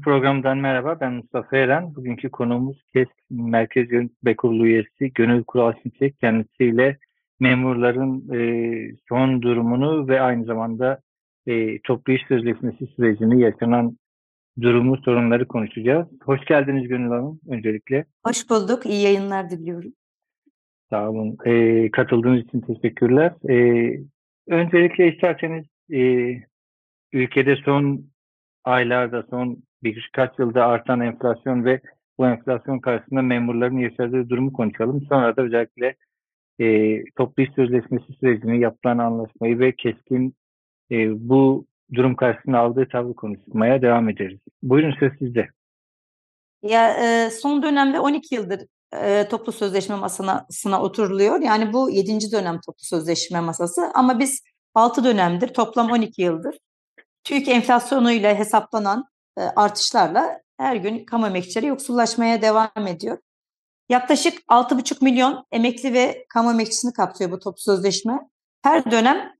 Gündemi programından merhaba. Ben Mustafa Eren. Bugünkü konuğumuz KES Merkez Yönetim Kurulu üyesi Gönül Kural Şimşek. Kendisiyle memurların e, son durumunu ve aynı zamanda e, toplu iş sözleşmesi sürecini yaşanan durumu, sorunları konuşacağız. Hoş geldiniz Gönül Hanım öncelikle. Hoş bulduk. İyi yayınlar diliyorum. Sağ olun. E, katıldığınız için teşekkürler. E, öncelikle isterseniz e, ülkede son aylarda, son birkaç yılda artan enflasyon ve bu enflasyon karşısında memurların yaşadığı durumu konuşalım. Sonra da özellikle e, toplu iş sözleşmesi sürecini, yapılan anlaşmayı ve keskin e, bu durum karşısında aldığı tavrı konuşmaya devam ederiz. Buyurun söz sizde. Ya e, son dönemde 12 yıldır e, toplu sözleşme masasına oturuluyor. Yani bu 7. dönem toplu sözleşme masası ama biz 6 dönemdir toplam 12 yıldır TÜİK enflasyonuyla hesaplanan artışlarla her gün kamu emekçileri yoksullaşmaya devam ediyor. Yaklaşık 6,5 milyon emekli ve kamu emekçisini kapsıyor bu toplu sözleşme. Her dönem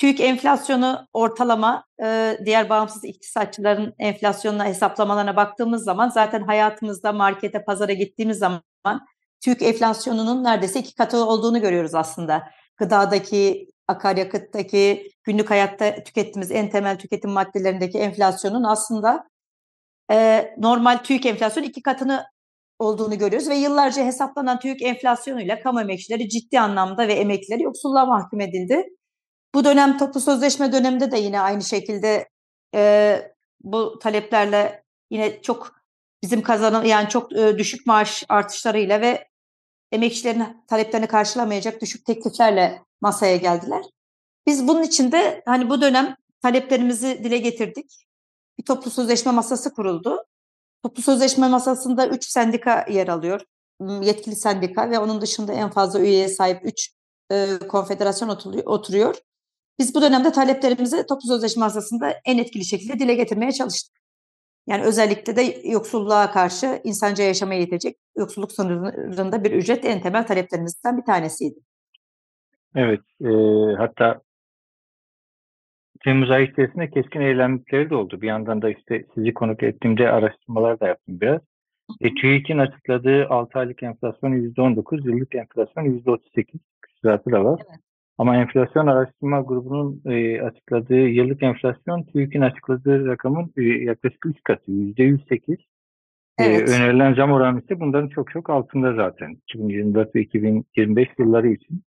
TÜİK enflasyonu ortalama e, diğer bağımsız iktisatçıların enflasyonuna hesaplamalarına baktığımız zaman zaten hayatımızda markete, pazara gittiğimiz zaman TÜİK enflasyonunun neredeyse iki katı olduğunu görüyoruz aslında. Gıdadaki, akaryakıttaki, günlük hayatta tükettiğimiz en temel tüketim maddelerindeki enflasyonun aslında e, normal TÜİK enflasyonu iki katını olduğunu görüyoruz ve yıllarca hesaplanan TÜİK enflasyonuyla kamu emekçileri ciddi anlamda ve emeklileri yoksulluğa mahkum edildi. Bu dönem toplu sözleşme döneminde de yine aynı şekilde e, bu taleplerle yine çok bizim kazanım yani çok e, düşük maaş artışlarıyla ve emekçilerin taleplerini karşılamayacak düşük tekliflerle masaya geldiler. Biz bunun için de hani bu dönem taleplerimizi dile getirdik. Bir toplu sözleşme masası kuruldu. Toplu sözleşme masasında 3 sendika yer alıyor. Yetkili sendika ve onun dışında en fazla üyeye sahip 3 e, konfederasyon oturuyor. Biz bu dönemde taleplerimizi toplu sözleşme masasında en etkili şekilde dile getirmeye çalıştık. Yani özellikle de yoksulluğa karşı insanca yaşamaya yetecek yoksulluk sınırında bir ücret en temel taleplerimizden bir tanesiydi. Evet, e, hatta Temmuz ayı içerisinde keskin eylemlikleri de oldu. Bir yandan da işte sizi konuk ettiğimde araştırmalar da yaptım biraz. E, TÜİK'in açıkladığı 6 aylık enflasyon %19, yıllık enflasyon %38 küsuratı da var. Evet. Ama enflasyon araştırma grubunun e, açıkladığı yıllık enflasyon TÜİK'in açıkladığı rakamın e, yaklaşık 3 katı, %108. E, evet. E, önerilen zam oranı ise bunların çok çok altında zaten 2024 ve 2025 yılları için.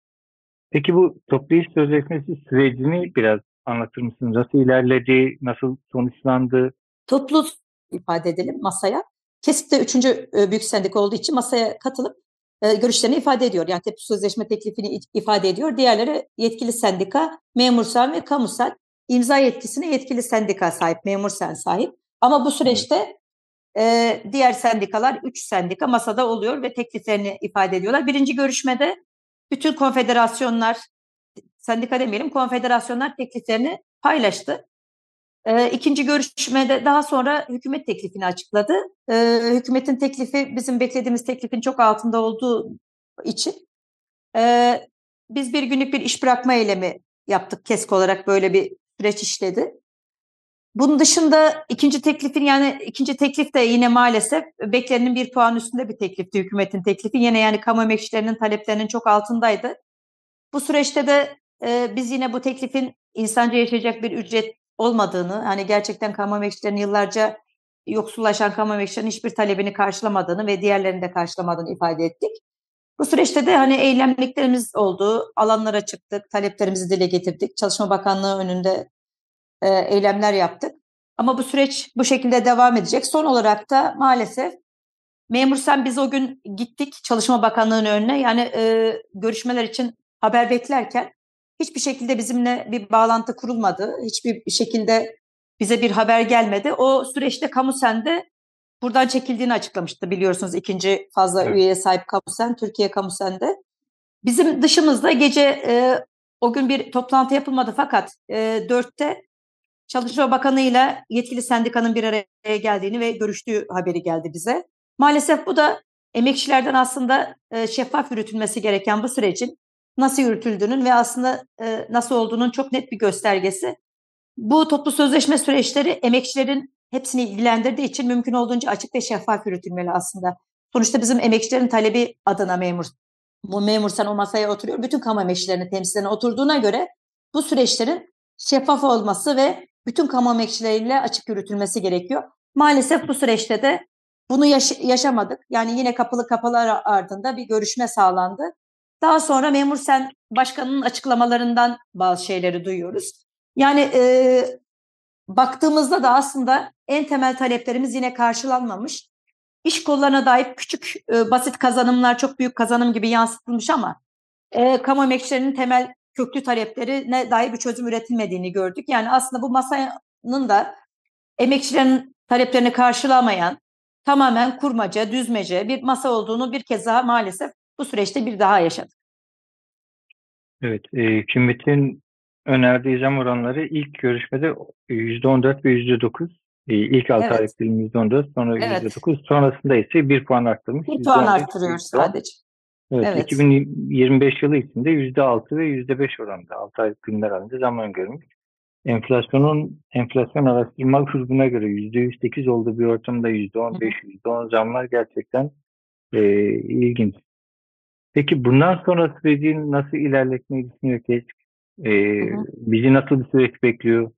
Peki bu toplu iş sözleşmesi sürecini biraz anlatır mısınız? Nasıl ilerledi, nasıl sonuçlandı? Toplu ifade edelim masaya. Kesip de üçüncü e, büyük sendika olduğu için masaya katılıp e, görüşlerini ifade ediyor. Yani tepki sözleşme teklifini ifade ediyor. Diğerleri yetkili sendika, memursal ve kamusal imza yetkisine yetkili sendika sahip, memursal sahip. Ama bu süreçte e, diğer sendikalar, üç sendika masada oluyor ve tekliflerini ifade ediyorlar. Birinci görüşmede bütün konfederasyonlar, sendika demeyelim, konfederasyonlar tekliflerini paylaştı. E, ikinci görüşmede daha sonra hükümet teklifini açıkladı. E, hükümetin teklifi bizim beklediğimiz teklifin çok altında olduğu için e, biz bir günlük bir iş bırakma eylemi yaptık KESK olarak böyle bir süreç işledi. Bunun dışında ikinci teklifin yani ikinci teklif de yine maalesef beklenenin bir puan üstünde bir teklifti hükümetin teklifi. Yine yani kamu emekçilerinin taleplerinin çok altındaydı. Bu süreçte de e, biz yine bu teklifin insanca yaşayacak bir ücret olmadığını, hani gerçekten kamu emekçilerinin yıllarca yoksullaşan kamu emekçilerinin hiçbir talebini karşılamadığını ve diğerlerini de karşılamadığını ifade ettik. Bu süreçte de hani eylemliklerimiz oldu, alanlara çıktık, taleplerimizi dile getirdik. Çalışma Bakanlığı önünde e, eylemler yaptık. Ama bu süreç bu şekilde devam edecek. Son olarak da maalesef memur sen biz o gün gittik Çalışma Bakanlığı'nın önüne. Yani e, görüşmeler için haber beklerken hiçbir şekilde bizimle bir bağlantı kurulmadı. Hiçbir şekilde bize bir haber gelmedi. O süreçte Kamusen'de buradan çekildiğini açıklamıştı biliyorsunuz ikinci fazla Evet. üyeye sahip Kamusen, Türkiye Kamusen'de. Bizim dışımızda gece e, o gün bir toplantı yapılmadı fakat e, Çalışma Bakanı ile yetkili sendikanın bir araya geldiğini ve görüştüğü haberi geldi bize. Maalesef bu da emekçilerden aslında e, şeffaf yürütülmesi gereken bu sürecin nasıl yürütüldüğünün ve aslında e, nasıl olduğunun çok net bir göstergesi. Bu toplu sözleşme süreçleri emekçilerin hepsini ilgilendirdiği için mümkün olduğunca açık ve şeffaf yürütülmeli aslında. Sonuçta bizim emekçilerin talebi adına memur. Bu memur sen o masaya oturuyor. Bütün kamu emekçilerinin temsilcilerine oturduğuna göre bu süreçlerin şeffaf olması ve bütün kamu emekçileriyle açık yürütülmesi gerekiyor. Maalesef bu süreçte de bunu yaş- yaşamadık. Yani yine kapalı kapılar ardında bir görüşme sağlandı. Daha sonra memur sen başkanının açıklamalarından bazı şeyleri duyuyoruz. Yani e, baktığımızda da aslında en temel taleplerimiz yine karşılanmamış. İş kollarına dair küçük e, basit kazanımlar çok büyük kazanım gibi yansıtılmış ama e, kamu emekçilerinin temel köklü taleplerine dair bir çözüm üretilmediğini gördük. Yani aslında bu masanın da emekçilerin taleplerini karşılamayan tamamen kurmaca, düzmece bir masa olduğunu bir kez daha maalesef bu süreçte bir daha yaşadık. Evet, e, hükümetin önerdiği zam oranları ilk görüşmede %14 ve %9. E, ilk 6 Evet. aylık dilim %14, sonra Evet. %9. Sonrasında ise 1 puan arttırmış. Bir puan %15, arttırıyor %10. sadece. Evet, Evet. 2025 yılı içinde %6 ve %5 oranında 6 aylık dilimler halinde zam öngörülmüş. Enflasyonun enflasyon araştırma grubuna göre %108 olduğu bir ortamda %15, %10 zamlar gerçekten e, ilginç. Peki bundan sonra sürecin nasıl ilerletmeyi düşünüyor ki? E, hı. bizi nasıl bir süreç bekliyor?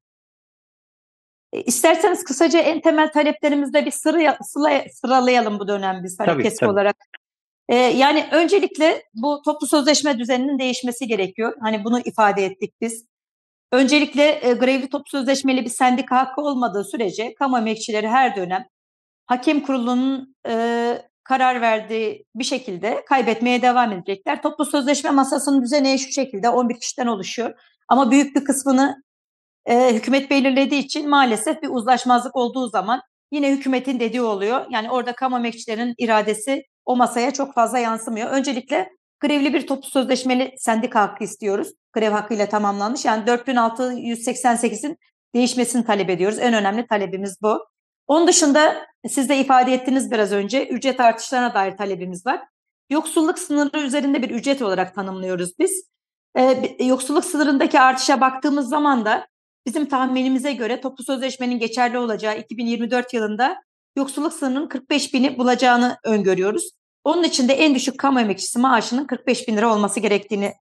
E, İsterseniz kısaca en temel taleplerimizde bir sıra, sıra, sıralayalım bu dönem biz hani Tabii, kesik tabii. olarak. E, yani öncelikle bu toplu sözleşme düzeninin değişmesi gerekiyor. Hani bunu ifade ettik biz. Öncelikle e, grevli toplu sözleşmeli bir sendika hakkı olmadığı sürece kamu emekçileri her dönem hakem kurulunun e, karar verdiği bir şekilde kaybetmeye devam edecekler. Toplu sözleşme masasının düzeni şu şekilde 11 kişiden oluşuyor. Ama büyük bir kısmını e, hükümet belirlediği için maalesef bir uzlaşmazlık olduğu zaman yine hükümetin dediği oluyor. Yani orada kamu emekçilerinin iradesi o masaya çok fazla yansımıyor. Öncelikle grevli bir toplu sözleşmeli sendika hakkı istiyoruz. Grev hakkıyla tamamlanmış. Yani 4688'in değişmesini talep ediyoruz. En önemli talebimiz bu. Onun dışında siz de ifade ettiniz biraz önce ücret artışlarına dair talebimiz var. Yoksulluk sınırı üzerinde bir ücret olarak tanımlıyoruz biz. Ee, yoksulluk sınırındaki artışa baktığımız zaman da bizim tahminimize göre toplu sözleşmenin geçerli olacağı 2024 yılında yoksulluk sınırının 45 bini bulacağını öngörüyoruz. Onun için de en düşük kamu emekçisi maaşının 45 bin lira olması gerektiğini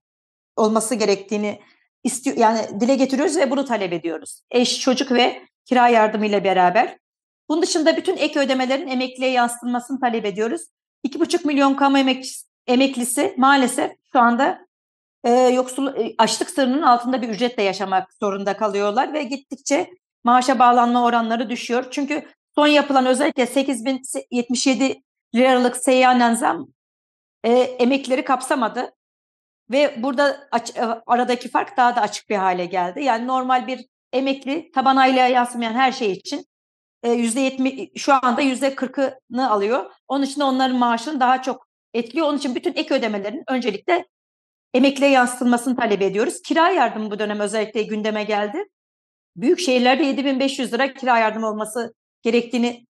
olması gerektiğini istiyor yani dile getiriyoruz ve bunu talep ediyoruz. Eş, çocuk ve kira yardımı ile beraber. Bunun dışında bütün ek ödemelerin emekliye yansıtılmasını talep ediyoruz. 2,5 milyon kamu emekçisi, emeklisi maalesef şu anda e, yoksul e, açlık sınırının altında bir ücretle yaşamak zorunda kalıyorlar ve gittikçe maaşa bağlanma oranları düşüyor. Çünkü son yapılan özellikle 8077 liralık seyyanen zam e, emeklileri kapsamadı. Ve burada aç, e, aradaki fark daha da açık bir hale geldi. Yani normal bir emekli taban aylaya yansımayan her şey için %70 şu anda %40'ını alıyor. Onun için onların maaşını daha çok etkiliyor. Onun için bütün ek ödemelerin öncelikle emekliye yansıtılmasını talep ediyoruz. Kira yardımı bu dönem özellikle gündeme geldi. Büyük şehirlerde 7500 lira kira yardımı olması gerektiğini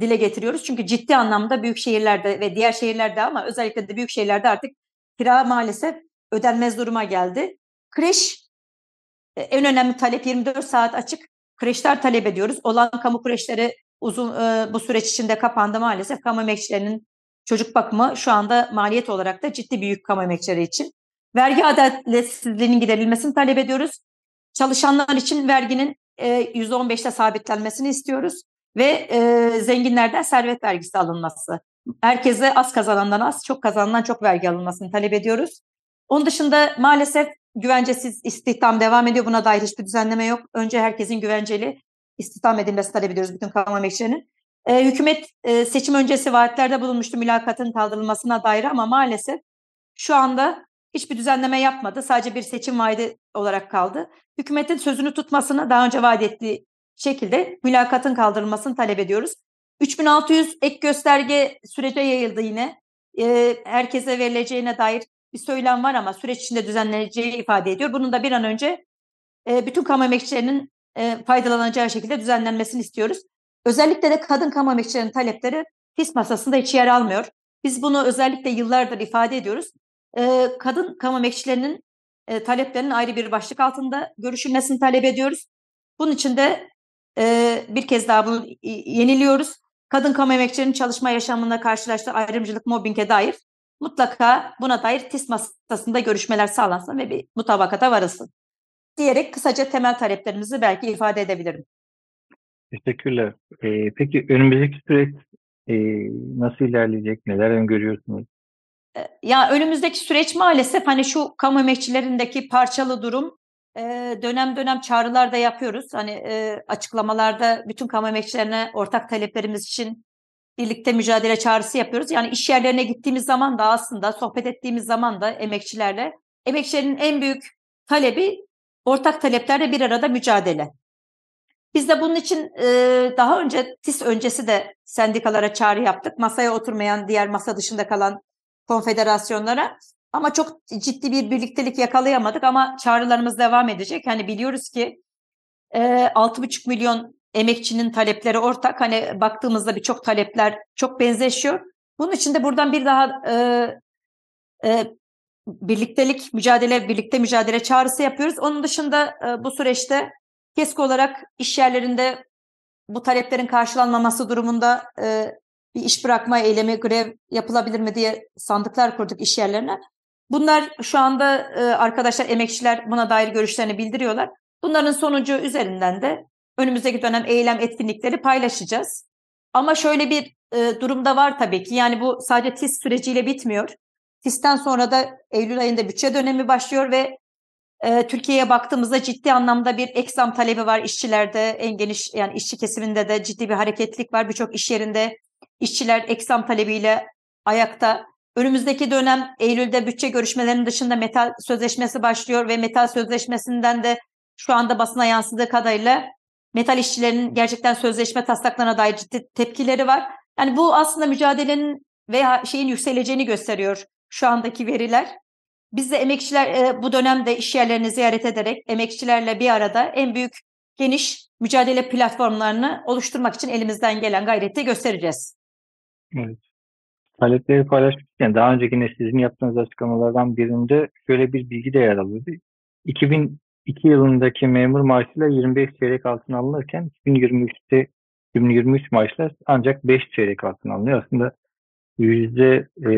dile getiriyoruz. Çünkü ciddi anlamda büyük şehirlerde ve diğer şehirlerde ama özellikle de büyük şehirlerde artık kira maalesef ödenmez duruma geldi. Kreş e, en önemli talep 24 saat açık. Kreşler talep ediyoruz. Olan kamu kreşleri uzun e, bu süreç içinde kapandı maalesef. Kamu emekçilerinin çocuk bakımı şu anda maliyet olarak da ciddi büyük kamu emekçileri için. Vergi adaletsizliğinin giderilmesini talep ediyoruz. Çalışanlar için verginin e, %15'te sabitlenmesini istiyoruz ve e, zenginlerden servet vergisi alınması. Herkese az kazanandan az, çok kazanandan çok vergi alınmasını talep ediyoruz. Onun dışında maalesef güvencesiz istihdam devam ediyor. Buna dair hiçbir düzenleme yok. Önce herkesin güvenceli istihdam edilmesi talep ediyoruz bütün kamu emekçilerinin. E, hükümet e, seçim öncesi vaatlerde bulunmuştu mülakatın kaldırılmasına dair ama maalesef şu anda hiçbir düzenleme yapmadı. Sadece bir seçim vaadi olarak kaldı. Hükümetin sözünü tutmasını daha önce vaat ettiği şekilde mülakatın kaldırılmasını talep ediyoruz. 3600 ek gösterge sürece yayıldı yine. E, herkese verileceğine dair bir söylem var ama süreç içinde düzenleneceği ifade ediyor. Bunun da bir an önce e, bütün kamu emekçilerinin e, faydalanacağı şekilde düzenlenmesini istiyoruz. Özellikle de kadın kamu emekçilerinin talepleri TİS masasında hiç yer almıyor. Biz bunu özellikle yıllardır ifade ediyoruz. E, kadın kamu emekçilerinin e, taleplerinin ayrı bir başlık altında görüşülmesini talep ediyoruz. Bunun için de e, bir kez daha bunu yeniliyoruz. Kadın kamu emekçilerinin çalışma yaşamında karşılaştığı ayrımcılık, mobbinge dair mutlaka buna dair TİS masasında görüşmeler sağlansın ve bir mutabakata varılsın. Diyerek kısaca temel taleplerimizi belki ifade edebilirim. Teşekkürler. Ee, peki önümüzdeki süreç e, nasıl ilerleyecek? Neler öngörüyorsunuz? Ya önümüzdeki süreç maalesef hani şu kamu emekçilerindeki parçalı durum dönem dönem çağrılar da yapıyoruz. Hani açıklamalarda bütün kamu emekçilerine ortak taleplerimiz için birlikte mücadele çağrısı yapıyoruz. Yani iş yerlerine gittiğimiz zaman da aslında sohbet ettiğimiz zaman da emekçilerle emekçilerin en büyük talebi ortak taleplerle bir arada mücadele. Biz de bunun için daha önce TİS öncesi de sendikalara çağrı yaptık. Masaya oturmayan diğer masa dışında kalan konfederasyonlara ama çok ciddi bir birliktelik yakalayamadık ama çağrılarımız devam edecek. Hani biliyoruz ki e, 6,5 milyon emekçinin talepleri ortak. Hani baktığımızda birçok talepler çok benzeşiyor. Bunun için de buradan bir daha e, e, birliktelik, mücadele, birlikte mücadele çağrısı yapıyoruz. Onun dışında e, bu süreçte KESK olarak iş yerlerinde bu taleplerin karşılanmaması durumunda e, bir iş bırakma eylemi, grev yapılabilir mi diye sandıklar kurduk iş yerlerine. Bunlar şu anda e, arkadaşlar, emekçiler buna dair görüşlerini bildiriyorlar. Bunların sonucu üzerinden de önümüzdeki dönem eylem etkinlikleri paylaşacağız. Ama şöyle bir e, durumda var tabii ki. Yani bu sadece TİS süreciyle bitmiyor. TİS'ten sonra da Eylül ayında bütçe dönemi başlıyor ve e, Türkiye'ye baktığımızda ciddi anlamda bir eksam talebi var işçilerde. En geniş yani işçi kesiminde de ciddi bir hareketlik var. Birçok iş yerinde işçiler eksam talebiyle ayakta. Önümüzdeki dönem Eylül'de bütçe görüşmelerinin dışında metal sözleşmesi başlıyor ve metal sözleşmesinden de şu anda basına yansıdığı kadarıyla metal işçilerinin gerçekten sözleşme taslaklarına dair ciddi tepkileri var. Yani bu aslında mücadelenin veya şeyin yükseleceğini gösteriyor şu andaki veriler. Biz de emekçiler e, bu dönemde iş yerlerini ziyaret ederek emekçilerle bir arada en büyük geniş mücadele platformlarını oluşturmak için elimizden gelen gayreti göstereceğiz. Evet. Talepleri paylaşmışken daha önceki sizin yaptığınız açıklamalardan birinde şöyle bir bilgi de yer alıyordu. 2002 yılındaki memur maaşıyla 25 çeyrek altın alınırken 2023'te 2023 maaşlar ancak 5 çeyrek altın alınıyor. Aslında yüzde e,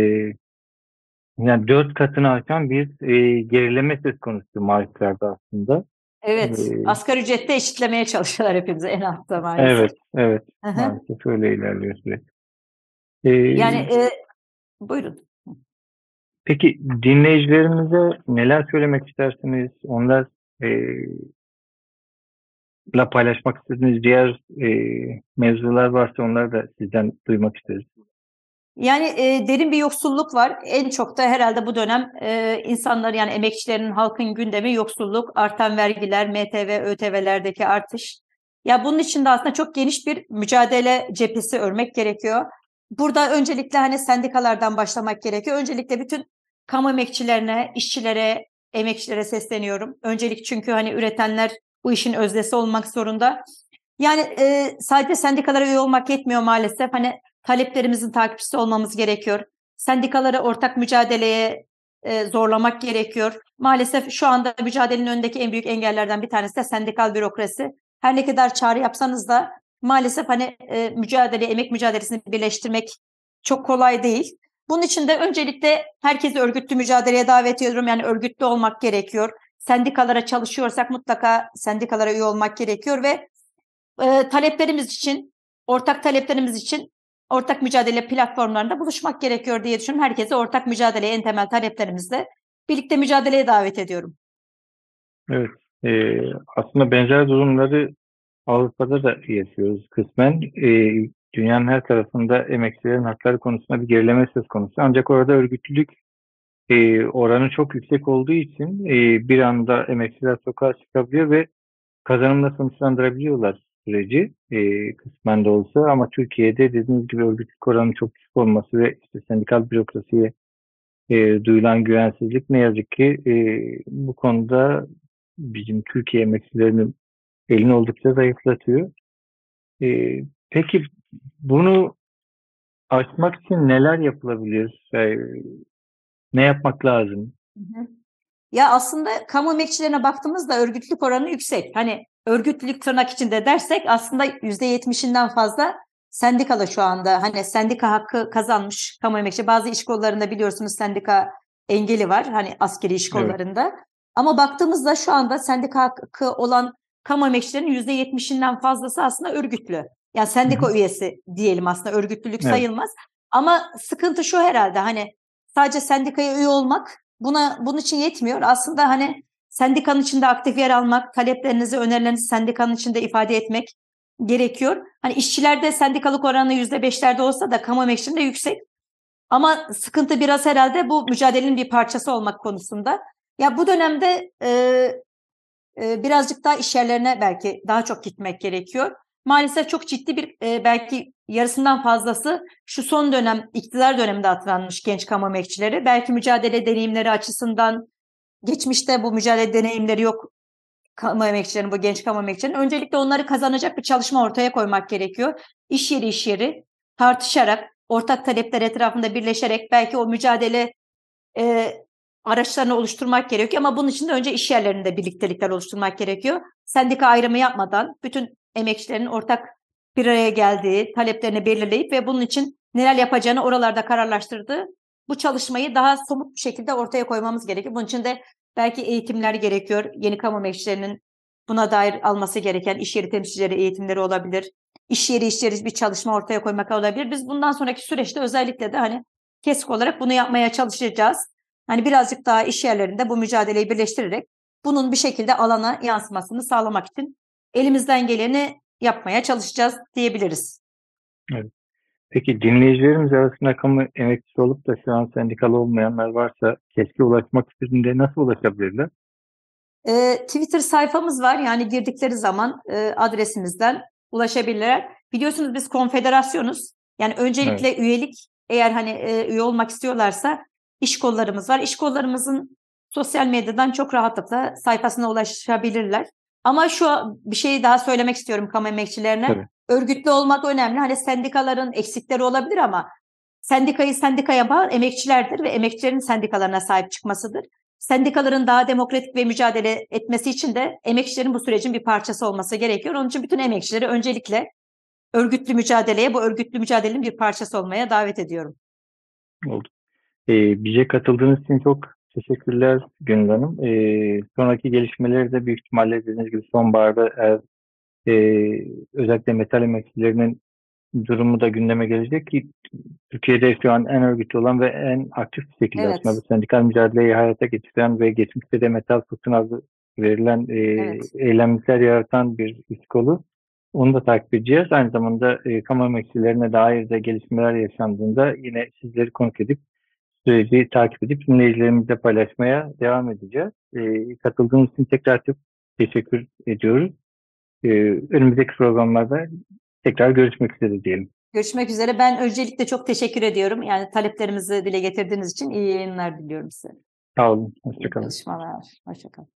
yani dört katını aşan bir e, gerileme söz konusu maaşlarda aslında. Evet, ee, asgari ücrette eşitlemeye çalışıyorlar hepimize en altta maalesef. Evet, evet. maalesef öyle ilerliyor süreç. Ee, yani e, buyurun. Peki dinleyicilerimize neler söylemek istersiniz? Onlar la paylaşmak istediğiniz diğer e, mevzular varsa onları da sizden duymak isteriz. Yani e, derin bir yoksulluk var. En çok da herhalde bu dönem e, insanlar yani emekçilerin, halkın gündemi yoksulluk, artan vergiler, MTV, ÖTV'lerdeki artış. Ya bunun için de aslında çok geniş bir mücadele cephesi örmek gerekiyor. Burada öncelikle hani sendikalardan başlamak gerekiyor. Öncelikle bütün kamu emekçilerine, işçilere, emekçilere sesleniyorum. Öncelik çünkü hani üretenler bu işin özdesi olmak zorunda. Yani e, sadece sendikalara üye olmak yetmiyor maalesef. Hani taleplerimizin takipçisi olmamız gerekiyor. Sendikaları ortak mücadeleye e, zorlamak gerekiyor. Maalesef şu anda mücadelenin önündeki en büyük engellerden bir tanesi de sendikal bürokrasi. Her ne kadar çağrı yapsanız da maalesef hani e, mücadele, emek mücadelesini birleştirmek çok kolay değil. Bunun için de öncelikle herkesi örgütlü mücadeleye davet ediyorum. Yani örgütlü olmak gerekiyor. Sendikalara çalışıyorsak mutlaka sendikalara üye olmak gerekiyor ve e, taleplerimiz için, ortak taleplerimiz için ortak mücadele platformlarında buluşmak gerekiyor diye düşünüyorum. Herkese ortak mücadeleye en temel taleplerimizle birlikte mücadeleye davet ediyorum. Evet. E, aslında benzer durumları Avrupa'da da yaşıyoruz kısmen. E, dünyanın her tarafında emekçilerin hakları konusunda bir gerileme söz konusu. Ancak orada örgütlülük e, oranı çok yüksek olduğu için e, bir anda emekçiler sokağa çıkabiliyor ve kazanımla sonuçlandırabiliyorlar süreci e, kısmen de olsa ama Türkiye'de dediğiniz gibi örgütlülük oranının çok düşük olması ve işte sendikal bürokrasiye e, duyulan güvensizlik ne yazık ki e, bu konuda bizim Türkiye emekçilerinin elini oldukça zayıflatıyor. E, peki bunu aşmak için neler yapılabilir? E, ne yapmak lazım? Hı hı. Ya aslında kamu emekçilerine baktığımızda örgütlülük oranı yüksek. Hani örgütlülük tırnak içinde dersek aslında %70'inden fazla sendikalı şu anda. Hani sendika hakkı kazanmış kamu emekçi. Bazı iş kollarında biliyorsunuz sendika engeli var. Hani askeri iş Evet. kollarında. Ama baktığımızda şu anda sendika hakkı olan kamu emekçilerinin %70'inden fazlası aslında örgütlü. Yani sendika Hı üyesi diyelim aslında örgütlülük Evet. sayılmaz. Ama sıkıntı şu herhalde hani sadece sendikaya üye olmak buna bunun için yetmiyor. Aslında hani sendikanın içinde aktif yer almak, taleplerinizi, önerilerinizi sendikanın içinde ifade etmek gerekiyor. Hani işçilerde sendikalık oranı %5'lerde olsa da kamu emekçilerinde yüksek. Ama sıkıntı biraz herhalde bu mücadelenin bir parçası olmak konusunda. Ya bu dönemde e, e, birazcık daha iş yerlerine belki daha çok gitmek gerekiyor. Maalesef çok ciddi bir e, belki yarısından fazlası şu son dönem iktidar döneminde atanmış genç kamu emekçileri. Belki mücadele deneyimleri açısından geçmişte bu mücadele deneyimleri yok kamu emekçilerinin, bu genç kamu emekçilerinin. Öncelikle onları kazanacak bir çalışma ortaya koymak gerekiyor. İş yeri iş yeri tartışarak, ortak talepler etrafında birleşerek belki o mücadele e, araçlarını oluşturmak gerekiyor. Ama bunun için de önce iş yerlerinde birliktelikler oluşturmak gerekiyor. Sendika ayrımı yapmadan bütün emekçilerin ortak bir araya geldiği, taleplerini belirleyip ve bunun için neler yapacağını oralarda kararlaştırdığı bu çalışmayı daha somut bir şekilde ortaya koymamız gerekiyor. Bunun için de belki eğitimler gerekiyor. Yeni kamu emekçilerinin buna dair alması gereken iş yeri temsilcileri eğitimleri olabilir. İş yeri iş bir çalışma ortaya koymak olabilir. Biz bundan sonraki süreçte özellikle de hani kesik olarak bunu yapmaya çalışacağız. Hani birazcık daha iş yerlerinde bu mücadeleyi birleştirerek bunun bir şekilde alana yansımasını sağlamak için elimizden geleni yapmaya çalışacağız diyebiliriz. Peki dinleyicilerimiz arasında kamu emekçisi olup da şu an sendikalı olmayanlar varsa keşke ulaşmak istediğinde nasıl ulaşabilirler? E, Twitter sayfamız var. Yani girdikleri zaman e, adresimizden ulaşabilirler. Biliyorsunuz biz konfederasyonuz. Yani öncelikle üyelik eğer hani e, üye olmak istiyorlarsa iş kollarımız var. İş kollarımızın sosyal medyadan çok rahatlıkla sayfasına ulaşabilirler. Ama şu bir şey daha söylemek istiyorum kamu emekçilerine. Tabii. Örgütlü olmak önemli. Hani sendikaların eksikleri olabilir ama sendikayı sendika yapan emekçilerdir ve emekçilerin sendikalarına sahip çıkmasıdır. Sendikaların daha demokratik ve mücadele etmesi için de emekçilerin bu sürecin bir parçası olması gerekiyor. Onun için bütün emekçileri öncelikle örgütlü mücadeleye, bu örgütlü mücadelenin bir parçası olmaya davet ediyorum. Oldu. Ee, bize katıldığınız için çok teşekkürler Gönül Hanım. Ee, sonraki gelişmeleri de büyük ihtimalle dediğiniz gibi sonbaharda eğer e, özellikle metal emekçilerinin durumu da gündeme gelecek ki Türkiye'de şu an en örgütlü olan ve en aktif bir şekilde Evet. aslında bu sendikal mücadeleyi hayata geçiren ve geçmişte de metal fırtınası verilen e, Evet. eylemler yaratan bir iş kolu. Onu da takip edeceğiz. Aynı zamanda e, kamu emekçilerine dair de gelişmeler yaşandığında yine sizleri konuk edip süreci takip edip dinleyicilerimizle paylaşmaya devam edeceğiz. E, katıldığınız için tekrar çok teşekkür ediyoruz. E, önümüzdeki programlarda tekrar görüşmek üzere diyelim. Görüşmek üzere. Ben öncelikle çok teşekkür ediyorum. Yani taleplerimizi dile getirdiğiniz için iyi yayınlar diliyorum size. Sağ olun. Hoşçakalın. çalışmalar. Hoşçakalın.